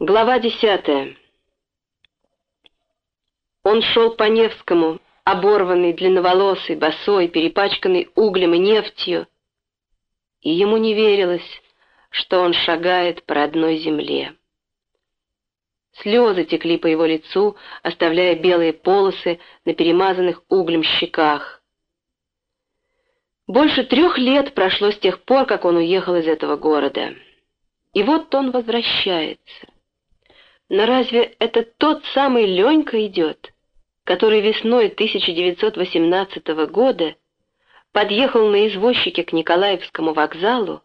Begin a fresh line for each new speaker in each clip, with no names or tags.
Глава десятая. Он шел по Невскому, оборванный, длинноволосый, босой, перепачканный углем и нефтью, и ему не верилось, что он шагает по родной земле. Слезы текли по его лицу, оставляя белые полосы на перемазанных углем щеках. Больше трех лет прошло с тех пор, как он уехал из этого города. И вот он возвращается. Но разве это тот самый Ленька идет, который весной 1918 года подъехал на извозчике к Николаевскому вокзалу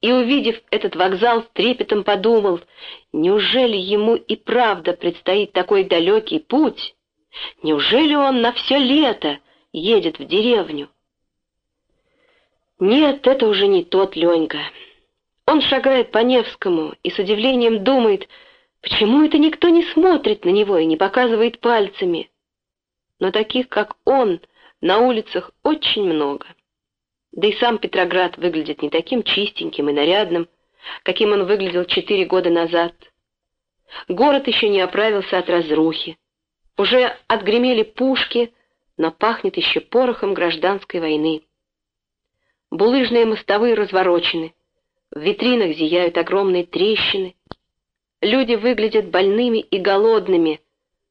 и, увидев этот вокзал, трепетом подумал, неужели ему и правда предстоит такой далекий путь? Неужели он на все лето едет в деревню? Нет, это уже не тот Ленька. Он шагает по Невскому и с удивлением думает, Почему это никто не смотрит на него и не показывает пальцами? Но таких, как он, на улицах очень много. Да и сам Петроград выглядит не таким чистеньким и нарядным, каким он выглядел четыре года назад. Город еще не оправился от разрухи. Уже отгремели пушки, но пахнет еще порохом гражданской войны. Булыжные мостовые разворочены, в витринах зияют огромные трещины, Люди выглядят больными и голодными,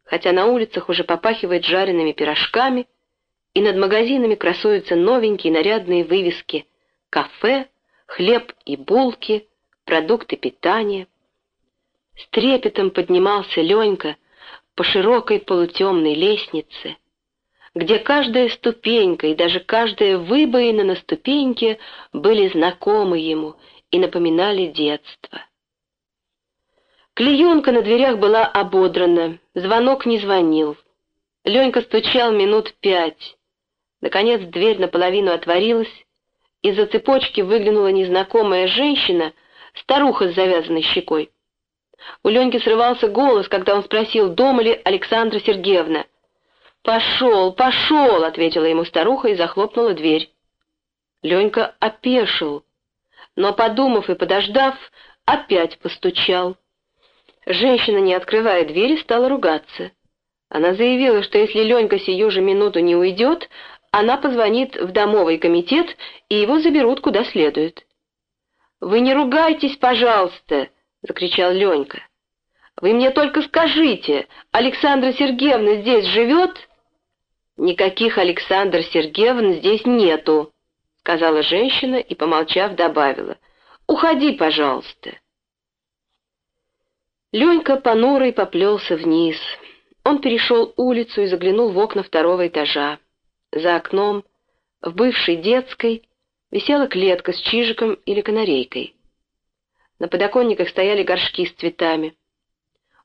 хотя на улицах уже попахивает жареными пирожками, и над магазинами красуются новенькие нарядные вывески «Кафе», «Хлеб и булки», «Продукты питания». С трепетом поднимался Ленька по широкой полутемной лестнице, где каждая ступенька и даже каждая выбоина на ступеньке были знакомы ему и напоминали детство. Клеенка на дверях была ободрана, звонок не звонил. Ленька стучал минут пять. Наконец дверь наполовину отворилась, из-за цепочки выглянула незнакомая женщина, старуха с завязанной щекой. У Леньки срывался голос, когда он спросил, дома ли Александра Сергеевна. «Пошел, пошел!» — ответила ему старуха и захлопнула дверь. Ленька опешил, но, подумав и подождав, опять постучал. Женщина, не открывая двери, стала ругаться. Она заявила, что если Ленька сию же минуту не уйдет, она позвонит в домовый комитет, и его заберут куда следует. «Вы не ругайтесь, пожалуйста!» — закричал Ленька. «Вы мне только скажите, Александра Сергеевна здесь живет?» «Никаких Александр Сергеевн здесь нету», — сказала женщина и, помолчав, добавила. «Уходи, пожалуйста». Ленька понурый поплелся вниз. Он перешел улицу и заглянул в окна второго этажа. За окном, в бывшей детской, висела клетка с чижиком или канарейкой. На подоконниках стояли горшки с цветами.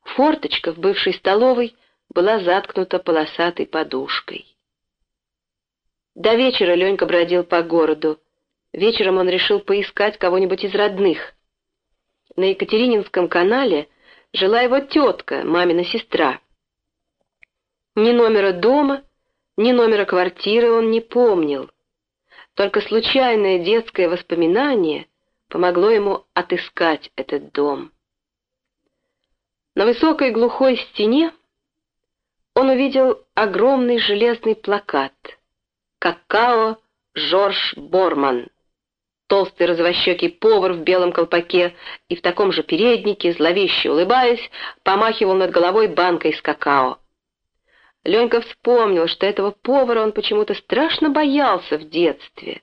Форточка в бывшей столовой была заткнута полосатой подушкой. До вечера Ленька бродил по городу. Вечером он решил поискать кого-нибудь из родных. На Екатерининском канале жила его тетка, мамина сестра. Ни номера дома, ни номера квартиры он не помнил. Только случайное детское воспоминание помогло ему отыскать этот дом. На высокой глухой стене он увидел огромный железный плакат «Какао Жорж Борман» толстый розовощекий повар в белом колпаке и в таком же переднике, зловеще улыбаясь, помахивал над головой банкой с какао. Ленька вспомнил, что этого повара он почему-то страшно боялся в детстве.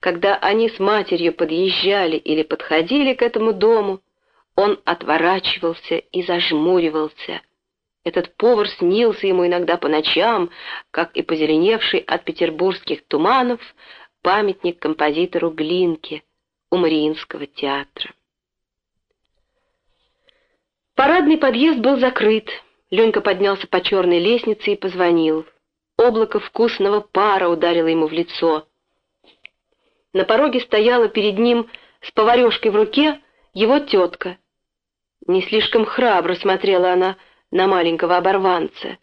Когда они с матерью подъезжали или подходили к этому дому, он отворачивался и зажмуривался. Этот повар снился ему иногда по ночам, как и позеленевший от петербургских туманов памятник композитору Глинке у Мариинского театра. Парадный подъезд был закрыт. Ленька поднялся по черной лестнице и позвонил. Облако вкусного пара ударило ему в лицо. На пороге стояла перед ним с поварешкой в руке его тетка. Не слишком храбро смотрела она на маленького оборванца.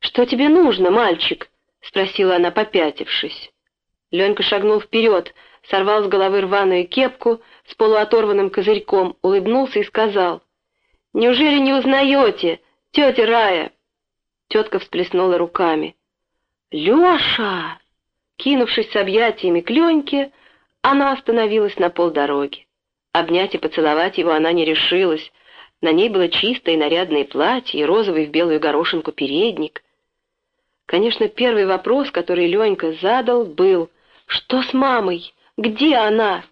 «Что тебе нужно, мальчик?» — спросила она, попятившись. Ленька шагнул вперед, сорвал с головы рваную кепку с полуоторванным козырьком, улыбнулся и сказал, Неужели не узнаете, тетя Рая?» Тетка всплеснула руками. «Леша!» Кинувшись с объятиями к Леньке, она остановилась на полдороги. Обнять и поцеловать его она не решилась. На ней было чистое и нарядное платье и розовый в белую горошинку передник. Конечно, первый вопрос, который Ленька задал, был «Что с мамой? Где она?»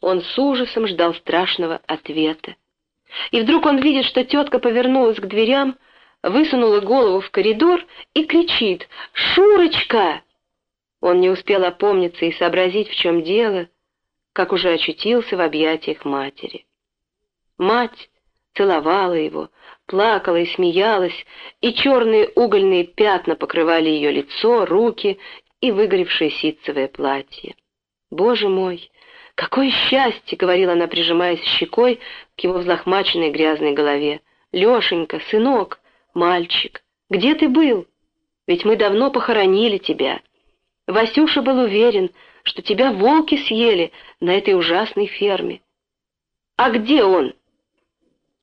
Он с ужасом ждал страшного ответа. И вдруг он видит, что тетка повернулась к дверям, высунула голову в коридор и кричит «Шурочка!». Он не успел опомниться и сообразить, в чем дело, как уже очутился в объятиях матери. Мать целовала его, плакала и смеялась, и черные угольные пятна покрывали ее лицо, руки и выгоревшее ситцевое платье. «Боже мой, какое счастье!» — говорила она, прижимаясь щекой к его взлохмаченной грязной голове. «Лешенька, сынок, мальчик, где ты был? Ведь мы давно похоронили тебя». Васюша был уверен, что тебя волки съели на этой ужасной ферме. А где он?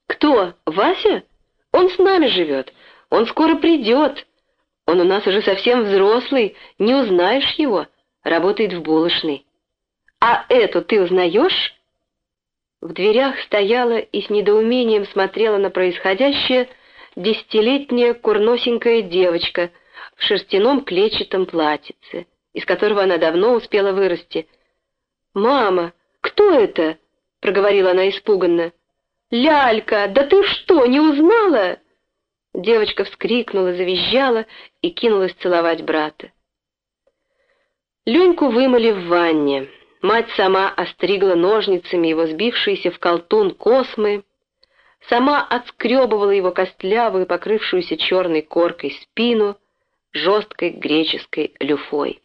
Кто? Вася? Он с нами живет. Он скоро придет. Он у нас уже совсем взрослый, не узнаешь его. Работает в булочной. А эту ты узнаешь? В дверях стояла и с недоумением смотрела на происходящее десятилетняя курносенькая девочка в шерстяном клетчатом платьице из которого она давно успела вырасти. «Мама, кто это?» — проговорила она испуганно. «Лялька, да ты что, не узнала?» Девочка вскрикнула, завизжала и кинулась целовать брата. Леньку вымыли в ванне. Мать сама остригла ножницами его сбившиеся в колтун космы, сама отскребывала его костлявую, покрывшуюся черной коркой спину, жесткой греческой люфой.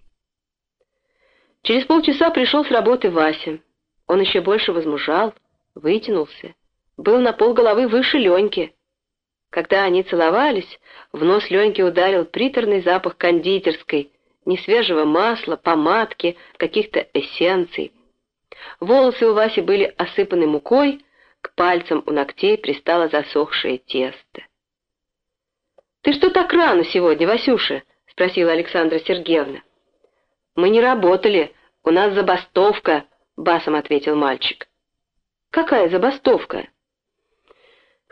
Через полчаса пришел с работы Вася. Он еще больше возмужал, вытянулся, был на полголовы выше Леньки. Когда они целовались, в нос Леньки ударил приторный запах кондитерской, несвежего масла, помадки, каких-то эссенций. Волосы у Васи были осыпаны мукой, к пальцам у ногтей пристало засохшее тесто. «Ты что так рано сегодня, Васюша?» — спросила Александра Сергеевна. «Мы не работали, у нас забастовка», — басом ответил мальчик. «Какая забастовка?»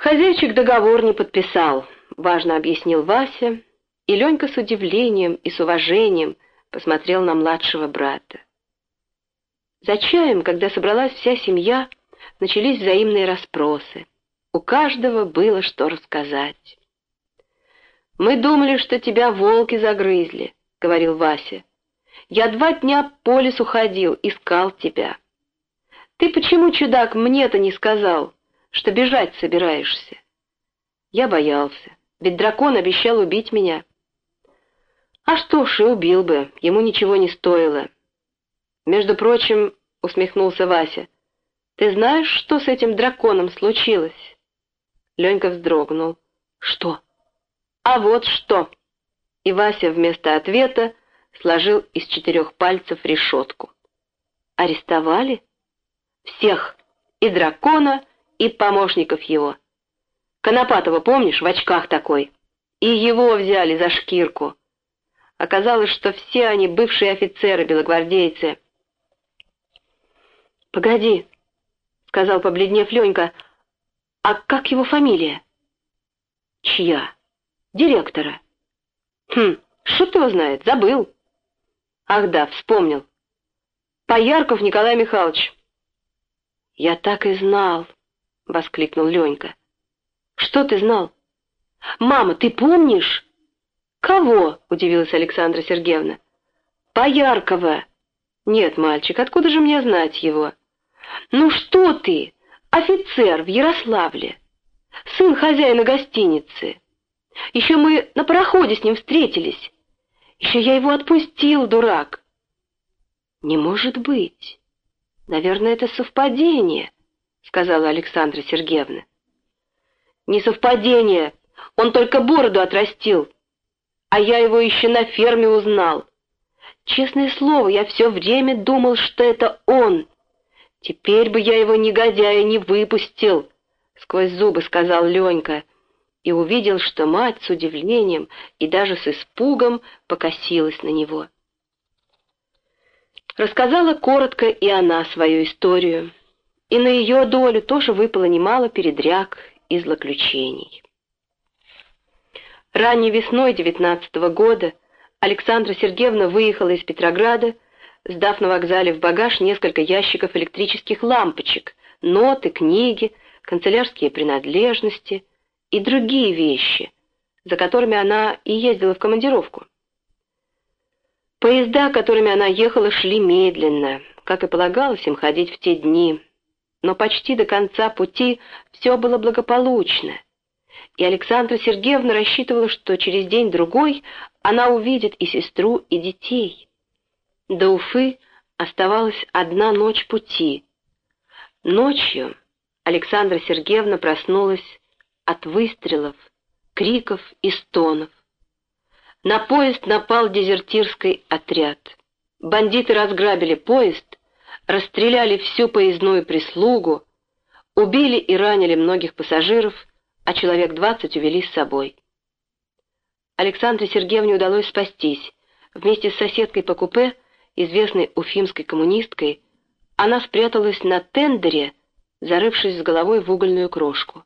«Хозяйчик договор не подписал», — важно объяснил Вася, и Ленька с удивлением и с уважением посмотрел на младшего брата. За чаем, когда собралась вся семья, начались взаимные расспросы. У каждого было что рассказать. «Мы думали, что тебя волки загрызли», — говорил Вася. Я два дня по лесу ходил, искал тебя. Ты почему, чудак, мне-то не сказал, что бежать собираешься? Я боялся, ведь дракон обещал убить меня. А что ж, и убил бы, ему ничего не стоило. Между прочим, усмехнулся Вася, ты знаешь, что с этим драконом случилось? Ленька вздрогнул. Что? А вот что. И Вася вместо ответа сложил из четырех пальцев решетку. Арестовали? Всех, и дракона, и помощников его. Конопатова, помнишь, в очках такой? И его взяли за шкирку. Оказалось, что все они бывшие офицеры, белогвардейцы. «Погоди», — сказал побледнев Ленька, — «а как его фамилия?» «Чья?» «Директора». «Хм, что его знает, забыл». Ах да, вспомнил. Поярков Николай Михайлович. Я так и знал, воскликнул Ленька. Что ты знал? Мама, ты помнишь? Кого? удивилась Александра Сергеевна. Пояркова. Нет, мальчик, откуда же мне знать его? Ну что ты? Офицер в Ярославле. Сын хозяина гостиницы. Еще мы на пароходе с ним встретились. Еще я его отпустил, дурак. Не может быть. Наверное, это совпадение, сказала Александра Сергеевна. Не совпадение. Он только бороду отрастил. А я его еще на ферме узнал. Честное слово, я все время думал, что это он. Теперь бы я его негодяя не выпустил, сквозь зубы сказал Ленька, и увидел, что мать с удивлением и даже с испугом покосилась на него. Рассказала коротко и она свою историю, и на ее долю тоже выпало немало передряг и злоключений. Ранней весной девятнадцатого года Александра Сергеевна выехала из Петрограда, сдав на вокзале в багаж несколько ящиков электрических лампочек, ноты, книги, канцелярские принадлежности и другие вещи, за которыми она и ездила в командировку. Поезда, которыми она ехала, шли медленно, как и полагалось им ходить в те дни, но почти до конца пути все было благополучно, и Александра Сергеевна рассчитывала, что через день-другой она увидит и сестру, и детей. До Уфы оставалась одна ночь пути. Ночью Александра Сергеевна проснулась от выстрелов, криков и стонов. На поезд напал дезертирский отряд. Бандиты разграбили поезд, расстреляли всю поездную прислугу, убили и ранили многих пассажиров, а человек двадцать увели с собой. Александре Сергеевне удалось спастись. Вместе с соседкой по купе, известной уфимской коммунисткой, она спряталась на тендере, зарывшись с головой в угольную крошку.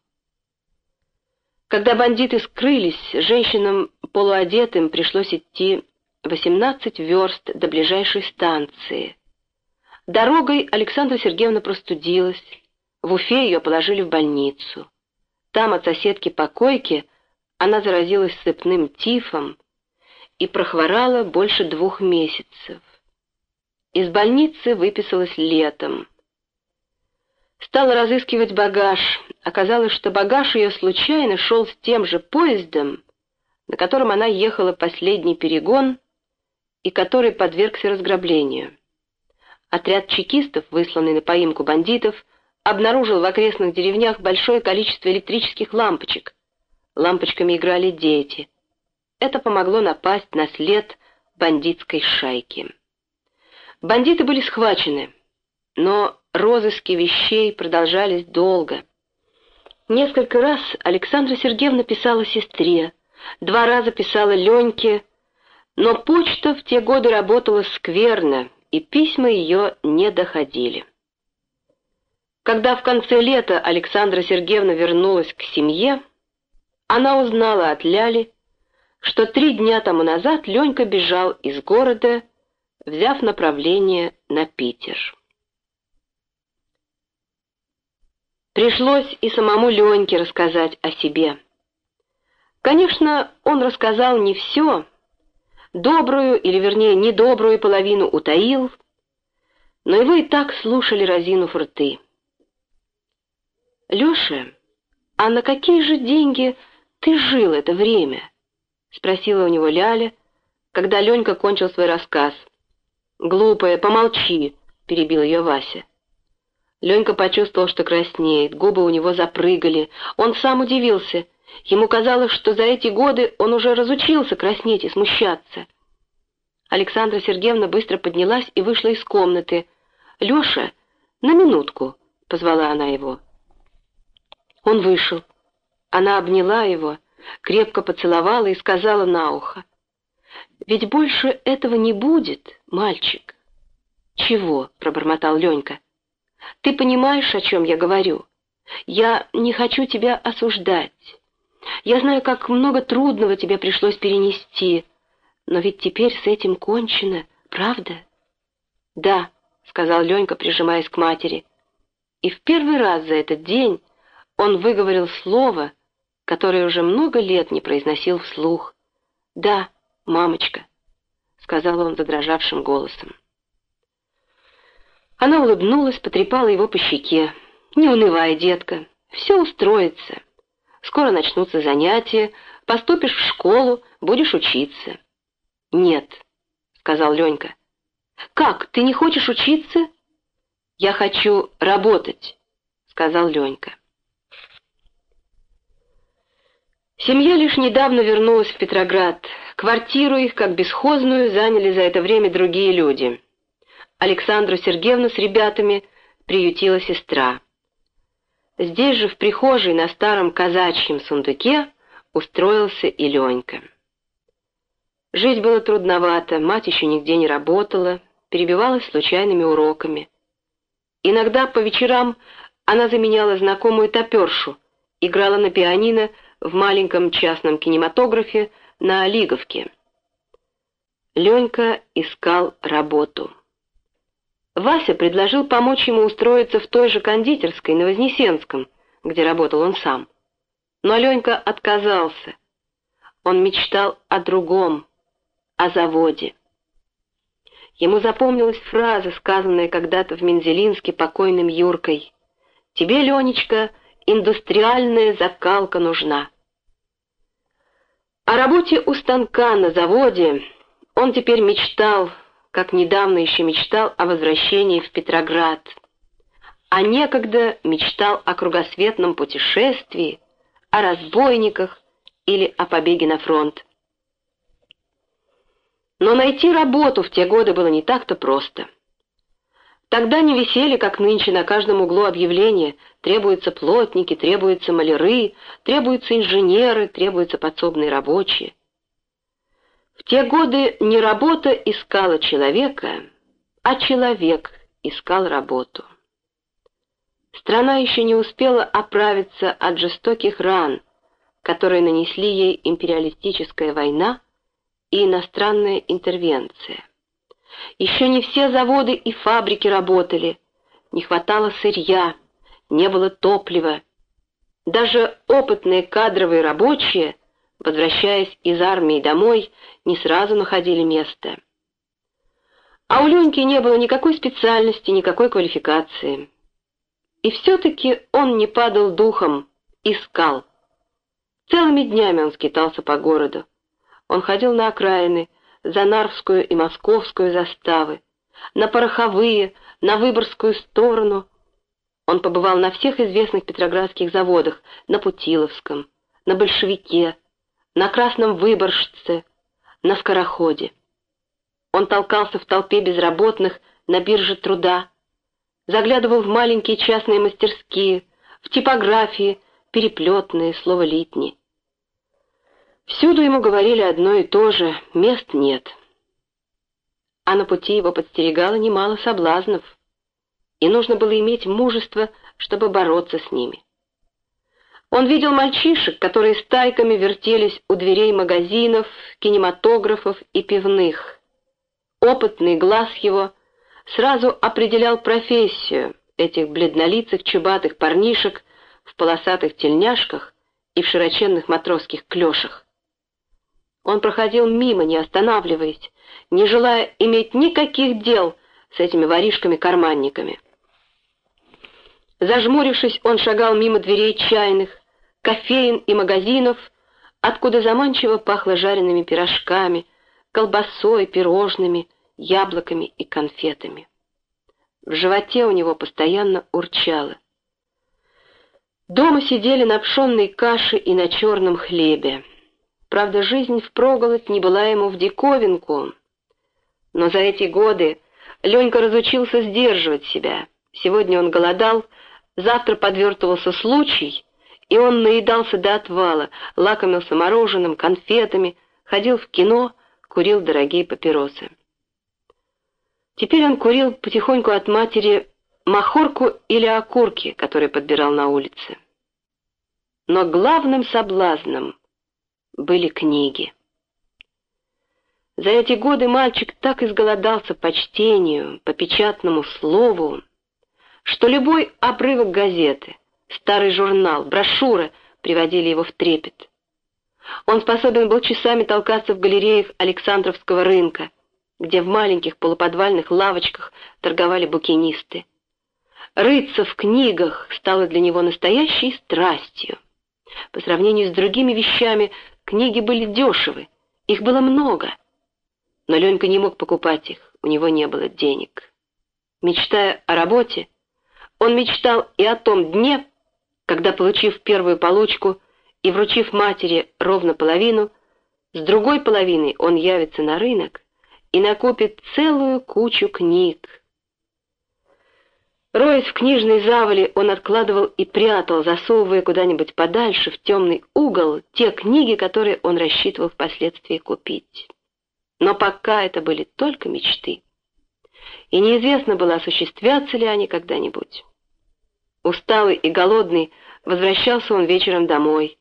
Когда бандиты скрылись, женщинам полуодетым пришлось идти 18 верст до ближайшей станции. Дорогой Александра Сергеевна простудилась. В Уфе ее положили в больницу. Там от соседки по койке она заразилась сыпным тифом и прохворала больше двух месяцев. Из больницы выписалась летом. Стала разыскивать багаж. Оказалось, что багаж ее случайно шел с тем же поездом, на котором она ехала последний перегон и который подвергся разграблению. Отряд чекистов, высланный на поимку бандитов, обнаружил в окрестных деревнях большое количество электрических лампочек. Лампочками играли дети. Это помогло напасть на след бандитской шайки. Бандиты были схвачены, но розыски вещей продолжались долго. Несколько раз Александра Сергеевна писала сестре, два раза писала Леньке, но почта в те годы работала скверно, и письма ее не доходили. Когда в конце лета Александра Сергеевна вернулась к семье, она узнала от Ляли, что три дня тому назад Ленька бежал из города, взяв направление на Питер. Пришлось и самому Леньке рассказать о себе. Конечно, он рассказал не все, добрую, или вернее недобрую половину утаил, но его и так слушали разину рты. «Леша, а на какие же деньги ты жил это время?» — спросила у него Ляля, когда Ленька кончил свой рассказ. «Глупая, помолчи!» — перебил ее Вася. Ленька почувствовал, что краснеет, губы у него запрыгали. Он сам удивился. Ему казалось, что за эти годы он уже разучился краснеть и смущаться. Александра Сергеевна быстро поднялась и вышла из комнаты. «Леша, на минутку!» — позвала она его. Он вышел. Она обняла его, крепко поцеловала и сказала на ухо. «Ведь больше этого не будет, мальчик». «Чего?» — пробормотал Ленька. Ты понимаешь, о чем я говорю? Я не хочу тебя осуждать. Я знаю, как много трудного тебе пришлось перенести, но ведь теперь с этим кончено, правда? Да, сказал Ленька, прижимаясь к матери. И в первый раз за этот день он выговорил слово, которое уже много лет не произносил вслух. Да, мамочка, сказал он задрожавшим голосом. Она улыбнулась, потрепала его по щеке. «Не унывай, детка, все устроится. Скоро начнутся занятия, поступишь в школу, будешь учиться». «Нет», — сказал Ленька. «Как, ты не хочешь учиться?» «Я хочу работать», — сказал Ленька. Семья лишь недавно вернулась в Петроград. Квартиру их, как бесхозную, заняли за это время другие люди. Александру Сергеевну с ребятами приютила сестра. Здесь же, в прихожей на старом казачьем сундуке, устроился и Ленька. Жить было трудновато, мать еще нигде не работала, перебивалась случайными уроками. Иногда по вечерам она заменяла знакомую топершу, играла на пианино в маленьком частном кинематографе на Лиговке. Ленька искал работу. Вася предложил помочь ему устроиться в той же кондитерской на Вознесенском, где работал он сам. Но Ленька отказался. Он мечтал о другом, о заводе. Ему запомнилась фраза, сказанная когда-то в Мензелинске покойным Юркой. «Тебе, Ленечка, индустриальная закалка нужна». О работе у станка на заводе он теперь мечтал, как недавно еще мечтал о возвращении в Петроград, а некогда мечтал о кругосветном путешествии, о разбойниках или о побеге на фронт. Но найти работу в те годы было не так-то просто. Тогда не висели, как нынче, на каждом углу объявления «требуются плотники», «требуются маляры», «требуются инженеры», «требуются подсобные рабочие». В те годы не работа искала человека, а человек искал работу. Страна еще не успела оправиться от жестоких ран, которые нанесли ей империалистическая война и иностранная интервенция. Еще не все заводы и фабрики работали, не хватало сырья, не было топлива. Даже опытные кадровые рабочие, возвращаясь из армии домой, не сразу находили место. А у Леньки не было никакой специальности, никакой квалификации. И все-таки он не падал духом, искал. Целыми днями он скитался по городу. Он ходил на окраины, за Нарвскую и Московскую заставы, на Пороховые, на Выборгскую сторону. Он побывал на всех известных петроградских заводах, на Путиловском, на Большевике, на Красном Выборжце, на Скороходе. Он толкался в толпе безработных на бирже труда, заглядывал в маленькие частные мастерские, в типографии, переплетные, словолитни. Всюду ему говорили одно и то же — мест нет. А на пути его подстерегало немало соблазнов, и нужно было иметь мужество, чтобы бороться с ними. Он видел мальчишек, которые стайками вертелись у дверей магазинов, кинематографов и пивных. Опытный глаз его сразу определял профессию этих бледнолицых чубатых парнишек в полосатых тельняшках и в широченных матросских клешах. Он проходил мимо, не останавливаясь, не желая иметь никаких дел с этими воришками-карманниками. Зажмурившись, он шагал мимо дверей чайных, кофеин и магазинов, откуда заманчиво пахло жареными пирожками, колбасой, пирожными, яблоками и конфетами. В животе у него постоянно урчало. Дома сидели на пшенной каше и на черном хлебе. Правда, жизнь впроголодь не была ему в диковинку. Но за эти годы Ленька разучился сдерживать себя. Сегодня он голодал, завтра подвертывался случай, и он наедался до отвала, лакомился мороженым, конфетами, ходил в кино, курил дорогие папиросы. Теперь он курил потихоньку от матери махорку или окурки, которые подбирал на улице. Но главным соблазном были книги. За эти годы мальчик так изголодался по чтению, по печатному слову, что любой обрывок газеты, старый журнал, брошюра приводили его в трепет. Он способен был часами толкаться в галереях Александровского рынка, где в маленьких полуподвальных лавочках торговали букинисты. Рыться в книгах стало для него настоящей страстью. По сравнению с другими вещами, Книги были дешевы, их было много. Но Ленька не мог покупать их, у него не было денег. Мечтая о работе, он мечтал и о том дне, когда, получив первую получку и вручив матери ровно половину, с другой половиной он явится на рынок и накопит целую кучу книг. Роясь в книжной завале, он откладывал и прятал, засовывая куда-нибудь подальше, в темный угол, те книги, которые он рассчитывал впоследствии купить. Но пока это были только мечты. И неизвестно было, осуществятся ли они когда-нибудь. Усталый и голодный возвращался он вечером домой.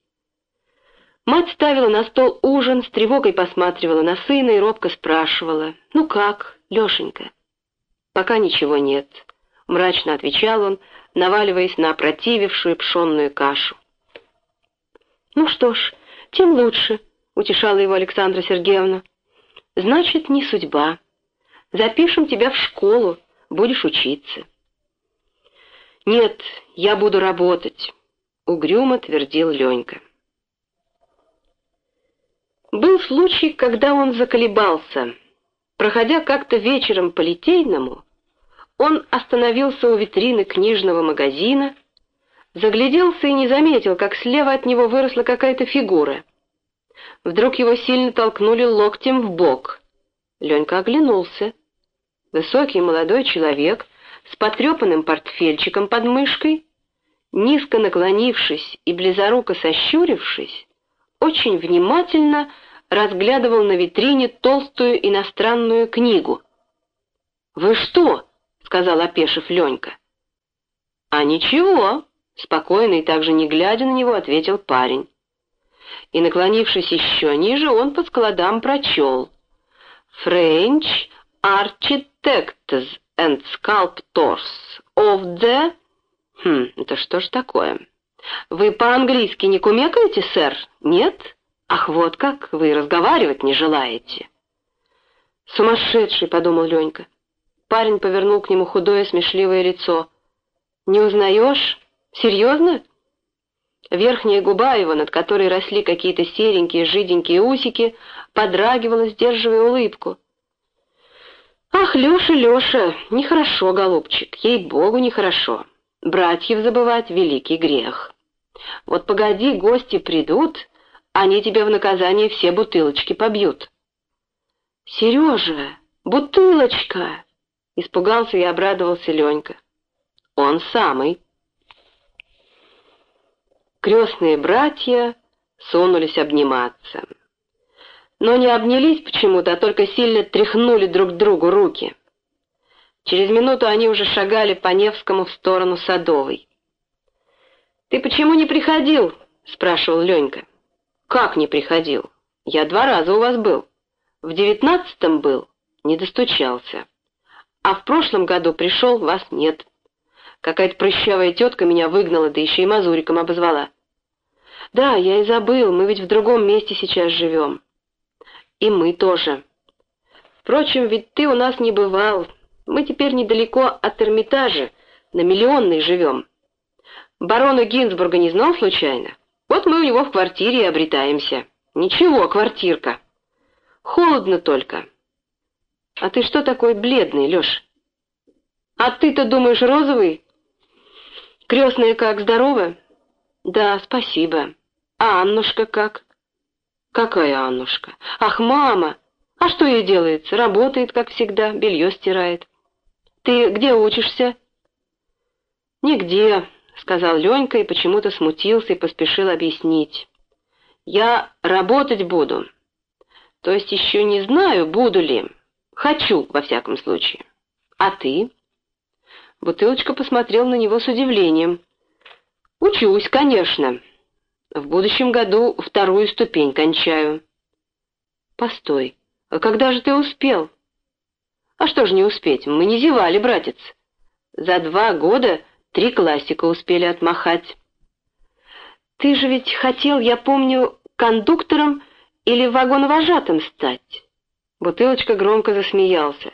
Мать ставила на стол ужин, с тревогой посматривала на сына и робко спрашивала, «Ну как, Лешенька?» «Пока ничего нет», — мрачно отвечал он, наваливаясь на опротивившую пшенную кашу. «Ну что ж, тем лучше», — утешала его Александра Сергеевна. «Значит, не судьба. Запишем тебя в школу, будешь учиться». «Нет, я буду работать», — угрюмо твердил Ленька. Был случай, когда он заколебался. Проходя как-то вечером по Литейному, он остановился у витрины книжного магазина, загляделся и не заметил, как слева от него выросла какая-то фигура. Вдруг его сильно толкнули локтем в бок. Ленька оглянулся. Высокий молодой человек с потрепанным портфельчиком под мышкой, низко наклонившись и близоруко сощурившись, очень внимательно разглядывал на витрине толстую иностранную книгу. «Вы что?» — сказал опешив Ленька. «А ничего», — спокойно и также не глядя на него, ответил парень. И, наклонившись еще ниже, он по складам прочел. «French Architects and Sculptors of the...» «Хм, это что ж такое?» «Вы по-английски не кумекаете, сэр? Нет? Ах, вот как, вы разговаривать не желаете». «Сумасшедший», — подумал Ленька. Парень повернул к нему худое смешливое лицо. «Не узнаешь? Серьезно?» Верхняя губа его, над которой росли какие-то серенькие жиденькие усики, подрагивала, сдерживая улыбку. «Ах, Леша, Леша, нехорошо, голубчик, ей-богу, нехорошо. Братьев забывать — великий грех. Вот погоди, гости придут, они тебе в наказание все бутылочки побьют». «Сережа, бутылочка!» Испугался и обрадовался Ленька. Он самый. Крестные братья сунулись обниматься. Но не обнялись почему-то, а только сильно тряхнули друг другу руки. Через минуту они уже шагали по Невскому в сторону Садовой. «Ты почему не приходил?» — спрашивал Ленька. «Как не приходил? Я два раза у вас был. В девятнадцатом был, не достучался. А в прошлом году пришел, вас нет. Какая-то прыщавая тетка меня выгнала, да еще и мазуриком обозвала. Да, я и забыл, мы ведь в другом месте сейчас живем. И мы тоже. Впрочем, ведь ты у нас не бывал. Мы теперь недалеко от Эрмитажа, на Миллионной живем. Барона Гинзбурга не знал случайно? Вот мы у него в квартире и обретаемся. Ничего, квартирка. Холодно только. «А ты что такой бледный, Леш? А ты-то думаешь розовый?» «Крестная как, здорова?» «Да, спасибо. А Аннушка как?» «Какая Аннушка? Ах, мама! А что ей делается? Работает, как всегда, белье стирает. Ты где учишься?» «Нигде», — сказал Ленька и почему-то смутился и поспешил объяснить. «Я работать буду. То есть еще не знаю, буду ли. Хочу, во всяком случае. А ты? Бутылочка посмотрел на него с удивлением. Учусь, конечно. В будущем году вторую ступень кончаю. Постой, а когда же ты успел? А что же не успеть? Мы не зевали, братец. За два года три классика успели отмахать. Ты же ведь хотел, я помню, кондуктором или вагоновожатым стать. Бутылочка громко засмеялся.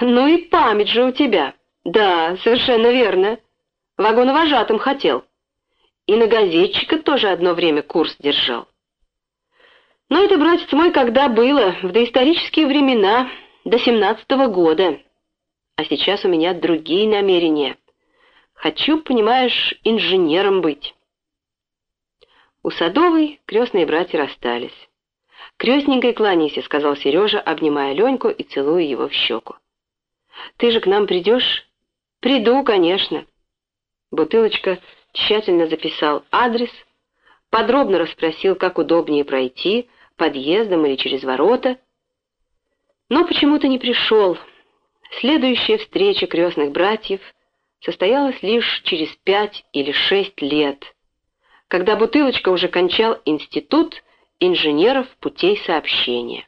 «Ну и память же у тебя!» «Да, совершенно верно. Вагоновожатым хотел. И на газетчика тоже одно время курс держал. Но это, братец мой, когда было, в доисторические времена, до семнадцатого года. А сейчас у меня другие намерения. Хочу, понимаешь, инженером быть». У Садовой крестные братья расстались. «Крестненькой кланяйся», — сказал Сережа, обнимая Леньку и целуя его в щеку. «Ты же к нам придешь?» Приду, конечно. Бутылочка тщательно записал адрес, подробно расспросил, как удобнее пройти, подъездом или через ворота, но почему-то не пришел. Следующая встреча крестных братьев состоялась лишь через пять или шесть лет, когда Бутылочка уже кончал институт инженеров путей сообщения.